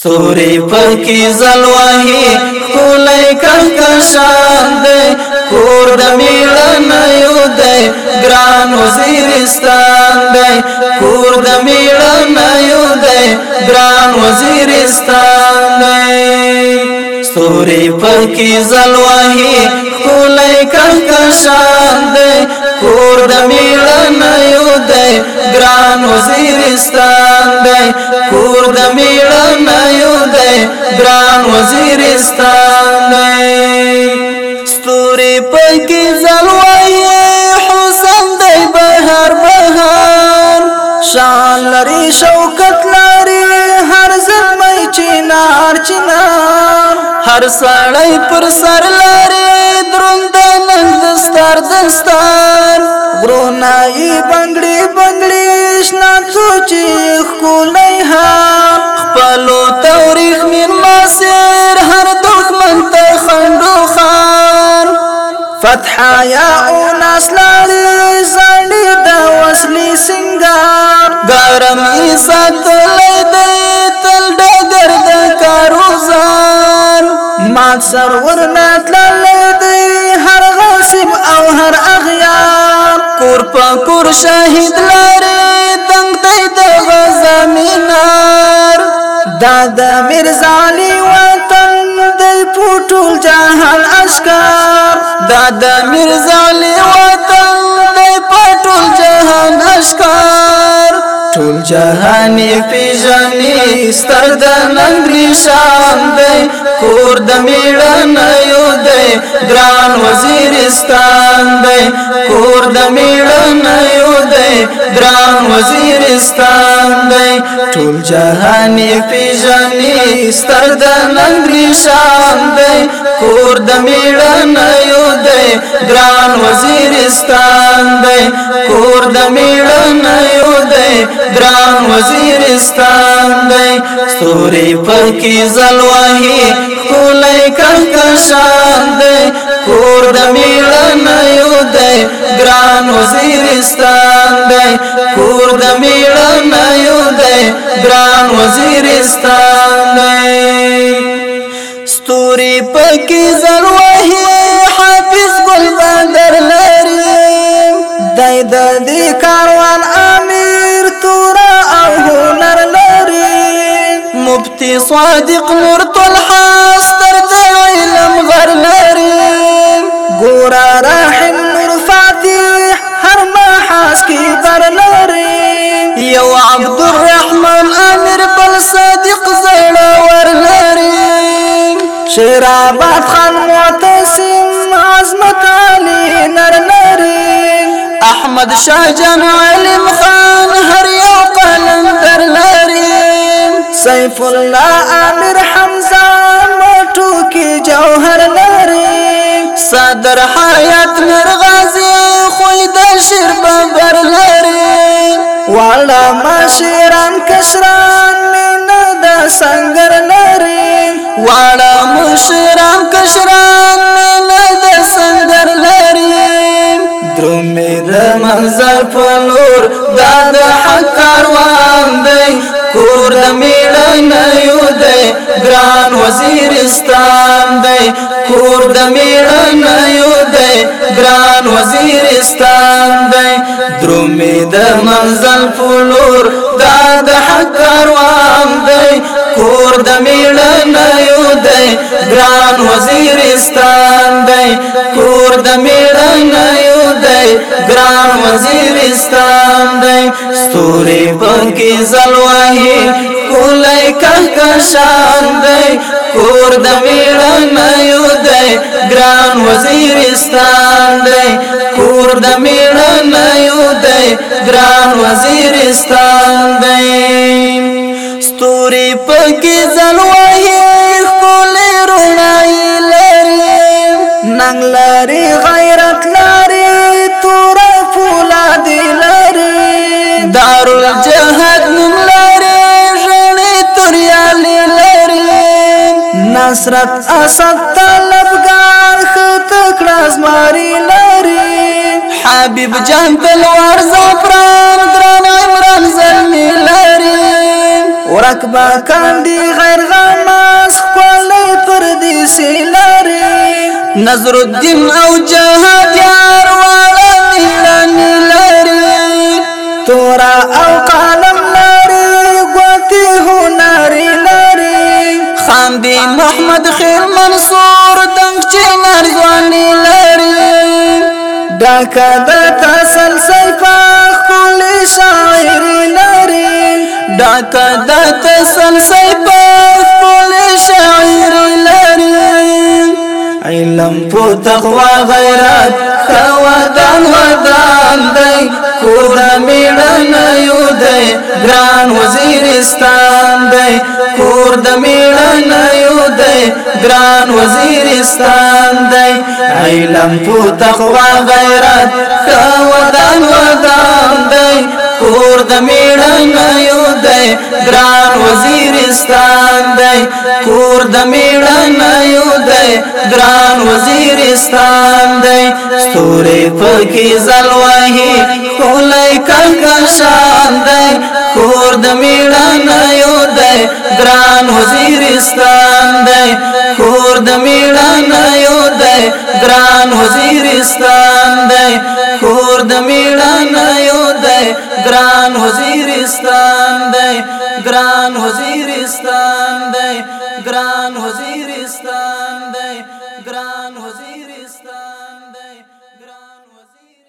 ستوري پکې زلواهي خولای کهکشان دی کور د میړنه یو دی ګران وزیرستان دی کور د میړنه یو دی ګران وزیرستان دی ستوري پکې زلواهي خولای کهکشان دی کور د میړنه یو دی ګران وزیرستان دی ګران وزیرستان دی ستوري پکې زلوي حسن دی بهر بهر شان لري شوکت لري هر زلمي چنار چنار هر سړی پر سر لري دروند نن دستار دستار ورونه یې بنگړي بنگړي شنا سوچي آیا اوناس لړی زړی د وسلی سنگار ګرم عزت لیدې تل ډګر د کاروزان ما سرور نات لیدې هر غاسب او هر اغیار کور په کور شهید لري تنگ دی د زمینار دادا مرزا د مرزا علی وطن د پټول جهان اشکار ټول جهان پیژنې ستر د ننګري شان دی کور د میړن یو دی ګران وزیرستان دی کور د میړن یو دی دران وزیرستان دی ټول جهان پیژنې ستر د ننګري شان دی کور د میړنه یو دی دران وزیرستان دی کور د میړنه یو دی دران وزیرستان دی ستوري پکې زلواهي کولای کړه شان دی کور د میړنه یو ګران وزیرستان دی کور د میړنه یو دی ګران وزیرستان دی ستوري پکې زروه حافظ ګل بدر لري دای د دې کاروان امیر تور او هنر لري مفتي صادق مرتلحان شیر آباد خان معتصم عظمت علی نر لري احمد شاه جان علم خان هر یو قلندر لري سیف الله امیر حمزه موټو کې جوهر لري صدر حیات مرغازی خوید شیر ببر لري والا ما شیران کشران مینه د سنگر لري واړه مشران کشران نه د سندر لري درومې د منظر په لور دا د حق کاروان دی کور د میړنه یو دی ګران وزیرستان دی کور د میړنه یو دی ګران وزیرستان دی درومې د منظر په لور دا د حق کاروان دی کور د میړنه یو دی ګران وزیرستان دی کور د میړنه یو دی ګران وزیرستان دی ستوري پکې زلوهي کولای کهکشان دی کور د میړنه یو دی ګران وزیرستان دی کور د میړنه یو دی ګران وزیرستان دی تورې پکې ځلوي خپل رڼای لري ننګ لري غیرت لري تور فولاد لري دار الجهاد نوم لري ژړې توريال لري نصرت اسد طلبګار خطکړه زماري لري حبيب جان تلوار زفران دران عمران زلمي لري پاک باکان دی غیر غماس خوالی پردیسی لاری نظر الدین او جہاد یار والا میلانی لاری تورا او قالم لاری گواتی هناری لاری خان دی محمد خیر منصور دنگ چنار زوانی لاری ڈاکا دا تسلسل پاک کلی شاعری لاری ډاکا د تسلسل په خپل شاعر لري علم په تقوا غیرت خوادان ودان دی کور د میړنه یو دی ګران وزیرستان دی کور د میړنه یو دی ګران وزیرستان دی علم په تقوا غیرت خوادان ودان دی کور د میړنه دی ګران وزیرستان دی کور د میړنه یو دی ګران وزیرستان دی ستوري پکې زلوهي کولای کلکل شان دی کور د میړنه یو دی ګران وزیرستان دی کور د میړنه یو دی ګران وزیرستان دی کور د میړنه یو دی ګران وزیرستان ګران وزیرستان دی ګران وزیر